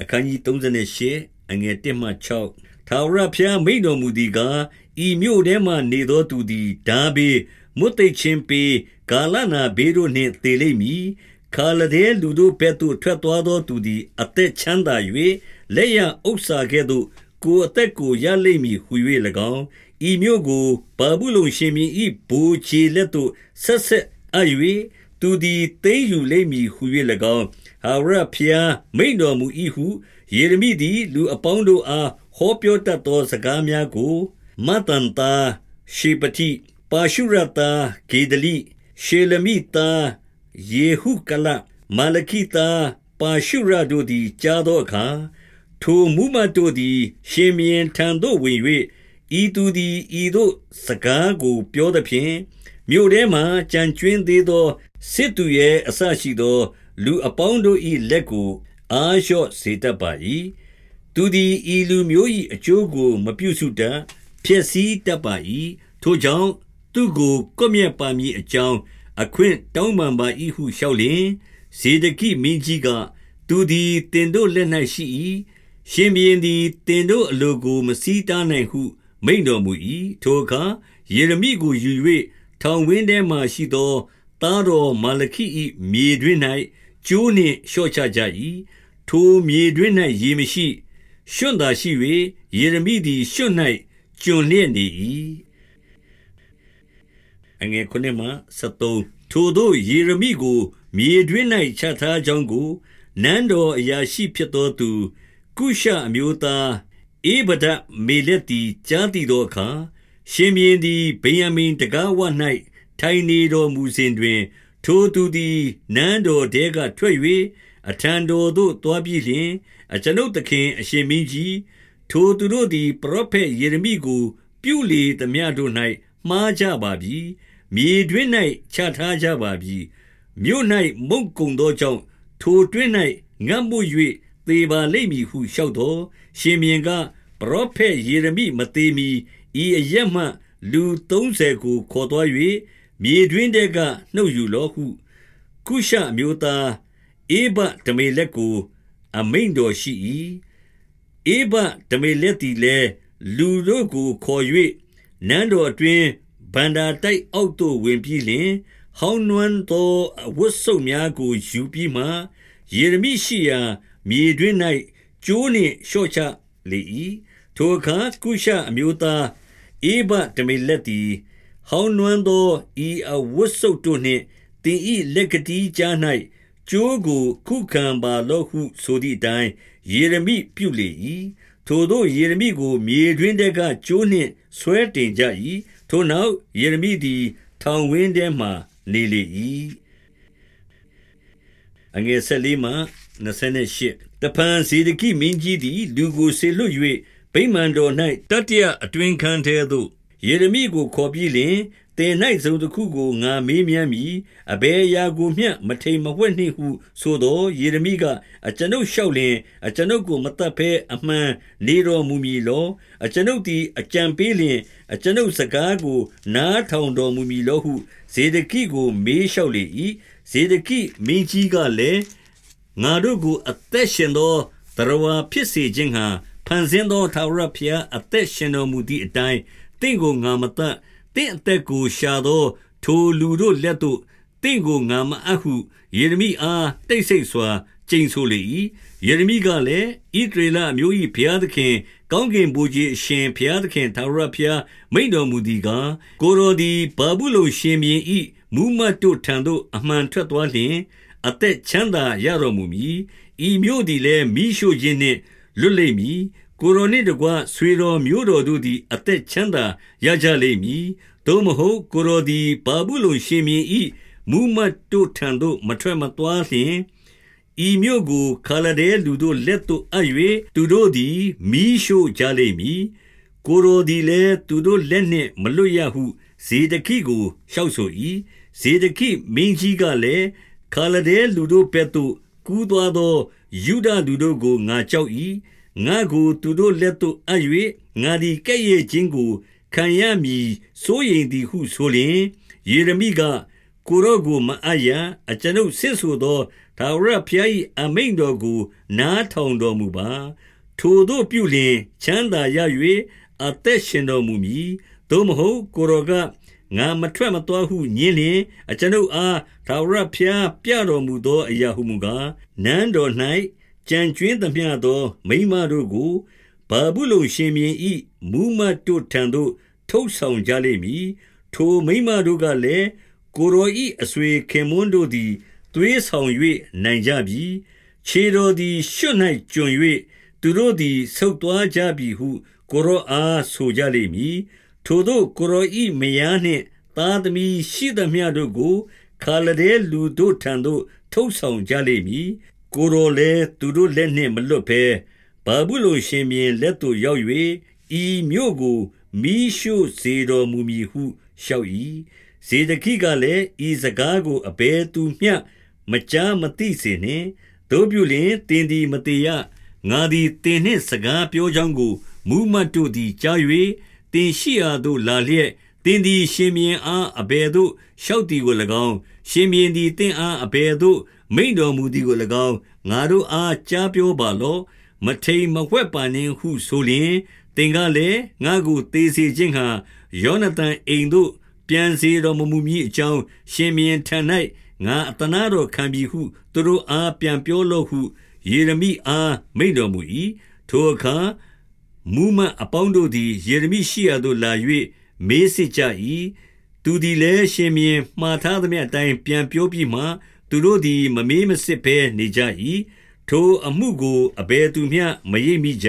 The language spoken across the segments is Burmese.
အခန်းကြီး38အငယ်1မှ6ထာဝရဘုရားမိန်တော်မူသည်ကားဤမြို့ထဲမှနေသောသူသည်ဓာဘေးမွတ်သိချင်းပေကာလနာဘေးတို့နှင့်သေလိမ့်မည်ခါလဒဲလူတို့ဘက်သို့ထွက်သွားသောသူသည်အသက်ချမ်းသာ၍လက်ရဥစ္စာကဲ့သို့ကိုယ်အသက်ကိုရလိမ့်မည်ဟု၍၎င်းဤမြို့ကိုဘာဘူးလုံရှင်မြင်းဤဘူချေလက်သို့ဆက်ဆက်အပ်၍ သူသည်သိမ်းယူလိမ့်မည်ဟု၍၎င်းဟာဝရဖျားမိန်တော်မူ၏ဟုယေရမိသည် လူအပေါင်းတို့အားဟောပြောတတ်သောစကားများကိုမတန်တာရှေပတိပါရှုရတာဂေဒလိရှေလမိတာယေဟုကလမာလခိတာပါရှုရတို့သည်ကြားသောအခါထိုမူမတ်တို့သည် ရှင်မြင်းထံသို့ဝင်၍ဤသူသည်ဤသို့စကားကိုပြောသဖြင့် မြို့ထဲမှကြံကျွင်းသေးသောစစ်သူရဲ့အဆရှိသော လူအပေါင်းတို့၏လက်ကို အာလျှော့စေတတ်ပါ၏သူသည်ဤလူမျိုး၏အကျိုးကို မပြုစုတတ်ဖြစ်စည်းတတ်ပါ၏ထိုကြောင့်သူကိုကွမျက်ပါမည်အကြောင်းအခွင့်တောင်းပန်ပါ၏ဟုလျှောက်လျင်ဇေဒကိမင်းကြီးက သူသည်တင်တို့လက်၌ရှိ၏ရှင်ဘီရင်သည်တင်တို့အလိုကို မစည်းတားနိုင်ဟု မိန်တော်မူ၏ထိုအခါယေရမိကိုယူ၍ ထောင်ဝင်းထဲမှရှိသော သားတော်မာလခိ၏မြေတွင်၌ကျိုးနှင့်လျှော့ချကြ၏ထိုမြေတွင်၌ရေမရှိရွှွန့်သာရှိ၍ယေရမိသည်ရွှွန့်၌ကျွန်လျက်နေ၏အငယ်ခုနှစ်မှ73ထိုတို့ယေရမိကို မြေတွင်၌ချထားကြောင်းကိုနန်းတော်အရာရှိဖြစ်သောသူ ကုရှအမျိုးသားဧဗဒမေလက်တီကြားတည်သောအခါ ရှင်မြင်းသည်ဗိယံမင်တကားဝ၌ထိုင်နေတော်မူစဉ်တွင် ထိုသူသည်နန်းတော်တဲကထွက်၍အထံတော်သို့တွားပြီးလျှင်အကျွန်ုပ်သခင်အရှင်မင်းကြီးထိုသူတို့သည်ပရောဖက်ယေရမိကို ပြုလေသမျှတို့၌မှားကြပါပြီမြေတွင်၌ချထားကြပါပြီမြို့၌မုတ်ကုံသောကြောင့်ထိုတွင်၌ငတ်မှု၍သေပါလိမ့်မည်ဟုလျှောက်သောရှင်မြင်းကပရောဖက်ယေရမိမသေးမီ ဤအရက်မှ လူ30ကိုခေါ်သွား၍မြေတွင်တဲကနှုတ်ယူလောဟု ကုရှအမျိုးသားအေဘဒမေလက်ကို အမိန်တော်ရှိ၏အေဘဒမေလက်သည်လည်းလူတို့ကိုခေါ်၍နန်းတော်အတွင်းဗန္ဒာတိုက်အောက်သို့ဝင်ပြီးလျှင်ဟောင်းနွမ်းသောအဝတ်ဆုပ်များကိုယူပြီးမှယေရမိရှိရာမြေတွင်၌ကျိုးနှင့်လျှော့ချလေ၏ထိုအခါကုရှအမျိုးသား အေဘတမေလက်သည် ဟောင်းနွမ်းသောဤအဝတ်ဆုပ်တို့နှင့်တင်ဤလက်ကတိကြား၌ကျိုးကိုခုခံပါလောဟုဆိုသည့်အတိုင်းယေရမိပြုလေ၏ထိုတို့ယေရမိကို မြေတွင်တကကျိုးနှင့်ဆွဲတင်ကြ၏ထိုနောက်ယေရမိသည် ထောင်ဝင်းထဲမှနေလေ၏အငယ်၁၄မှ28တပန်ဇေဒကိမင်းကြီးသည် လူကိုဆေလွတ်၍ ဗိမာန်တော်၌တတိယအတွင်ခံထဲသို့ ယေရမိကိုခေါ်ပြီးလျှင်တင်၌ဇုံတစ်ခုကို ငါမေးမြန်းမည် အဘယ်အရာကိုမျှ မထိန်မဝှက်နှင့်ဟုဆိုသောယေရမိက အကျွန်ုပ်လျှောက်လျင် အကျွန်ုပ်ကိုမတတ်ဘဲအမှန်နေတော်မူမည်လော အကျွန်ုပ်သည် အကြံပေးလျင် အကျွန်ုပ်စကားကို နားထောင်တော်မူမည်လောဟု ဇေဒကိကို မေးလျှောက်လေ၏ဇေဒကိမင်းကြီးကလည်း ငါတို့ကို အသက်ရှင်သောတရဝါဖြစ်စေခြင်းဟာ ဖန်ဆင်းသောထာဝရဘုရားအသက်ရှင်တော်မူသည့်အတိုင်းတင့်ကိုငါမတတ်တင့်အသက်ကိုရှာသော ထိုလူတို့လက်သို့တင့်ကိုငါမအပ်ဟုယေရမိအားတိတ်ဆိတ်စွာကျိန်ဆိုလေ၏ယေရမိကလည်းဣဒရေလအမျိုး၏ဘုရားသခင် ကောင်းကင်ဘုရားအရှင်ဘုရားသခင်သာရဘုရားမိန်တော်မူသည်ကားကိုရိုသည်ဘာဘူးလုံရှင်မြင်း၏မူမတ်တို့ထံသို့အမှန်ထွက်သွားလျင် အသက်ချမ်းသာရတော်မူမည်ဤမျိုးသည်လည်းမိရှုခြင်းနှင့် လွတ်လိမ့်မည်ကိုရိုနှင့်တကွဆွေတော်မျိုးတော်တို့သည် အသက်ချမ်းသာရကြလိမ့်မည်သို့မဟုတ်ကိုရိုသည်ဘာဘူးလုံရှင်မြင်း၏မူမတ်တို့ထံသို့မထွက်မသွားလျင်ဤမြို့ကိုခါလဒဲလူတို့လက်သို့အပ်၍သူတို့သည်မိရှို့ကြလိမ့်မည်ကိုရိုသည်လည်းသူတို့လက်နှင့်မလွတ်ရဟုဇေဒကိကိုလျှောက်ဆို၏ဇေဒကိမင်းကြီးကလည်းခါလဒဲလူတို့ဘက်သို့ကူးသွားသော ယူဒလူတို့ကိုငါကြောက်၏ငါကိုသူတို့လက်သို့အပ်၍ငါသည်ကဲ့ရဲ့ခြင်းကိုခံရမည်စိုးရိမ်သည်ဟုဆိုလျင်ယေရမိကကိုရောကိုမအပ်ရအကျွန်ုပ်ဆစ်ဆိုသောသာဝရဖျား၏အမိန်တော်ကို နားထောင်တော်မူပါ ထိုတို့ပြုလျင် ချမ်းသာရ၍အသက်ရှင်တော်မူမည်သို့မဟုတ်ကိုရောက ငါမထွက်မသွားဟုညင်းလျင်အကျွန်ုပ်အားသာဝရဖျားပြတော်မူသောအရာဟုမူကားနန်းတော်၌ကြံကျွင်းသမျှသော မိမတို့ကိုဘာဘူးလုံရှင်မြင်ဤမူမတ်တို့ထံသို့ ထုတ်ဆောင်ကြလိမ့်မည်ထိုမိမတို့ကလည်းကိုရောဤအဆွေခင်မွန်းတို့သည်သွေးဆောင်၍နိုင်ကြပြီခြေတော်သည်ရွှတ်၌ကျွန်၍သူတို့သည်ဆုတ်သွားကြပြီဟုကိုရောအားဆိုကြလိမ့်မည် ထိုတို့ကိုရောဤမယားနှင့်သားသမီးရှိသမျှတို့ကိုခါလဒဲလူတို့ထံသို့ ထုတ်ဆောင်ကြလိမ့်မည်ကိုရောလည်းသူတို့လက်နှင့်မလွတ်ဘဲဘာဘူးလုံရှင်မြင်လက်သို့ရောက်၍ဤမြို့ကိုမိရှုစေတော်မူမည်ဟုလျှောက်၏ဇေဒကိကလည်းဤစကားကိုအဘယ်သူမျှမကြားမသိစေနှင့်တို့ပြုလျင်တင်းသည်မတေရငါသည်တင်းနှင့်စကားပြောကြောင်းကိုမူမတ်တို့သည်ကြား၍ တင်းရှိရာသို့လာလျက်တင်းသည်ရှင်မြင်းအားအဘယ်သို့လျှောက်သည်ကို၎င်းရှင်မြင်းသည်တင်းအားအဘယ်သို့မိန်တော်မူသည်ကို၎င်းငါတို့အားကြားပြောပါလော့မထိန်မဝှက်ပါနှင့်ဟုဆိုလျင်သင်ကလည်းငါကိုသေစေခြင်းဟာယောနသန်အိမ်သို့ပြန်စေတော်မမူမည်အကြောင်းရှင်မြင်းထံ၌ငါအတနာတော်ခံပြီဟုသူတို့အားပြန်ပြောလော့ဟုယေရမိအားမိန်တော်မူ၏ထိုအခါ မူမအပေါင်းတို့သည်ယေရမိရှိရာသို့လာ၍မေးစစ်ကြ၏သူသည်လည်းရှင်မြင်းမှားထားသမျှအတိုင်းပြန်ပြောပြီးမှသူတို့သည်မမေးမစစ်ဘဲနေကြ၏ထိုအမှုကိုအဘယ်သူမျှမရိပ်မိကြ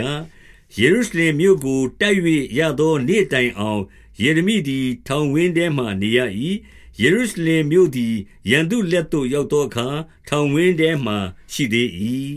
ယေရုရှလင်မြို့ကိုတိုက်၍ရသောနေ့တိုင်အောင်ယေရမိသည်ထောင်ဝင်းထဲမှနေရ၏ယေရုရှလင်မြို့သည်ရန်သူလက်သို့ရောက်သောအခါထောင်ဝင်းထဲမှရှိသေး၏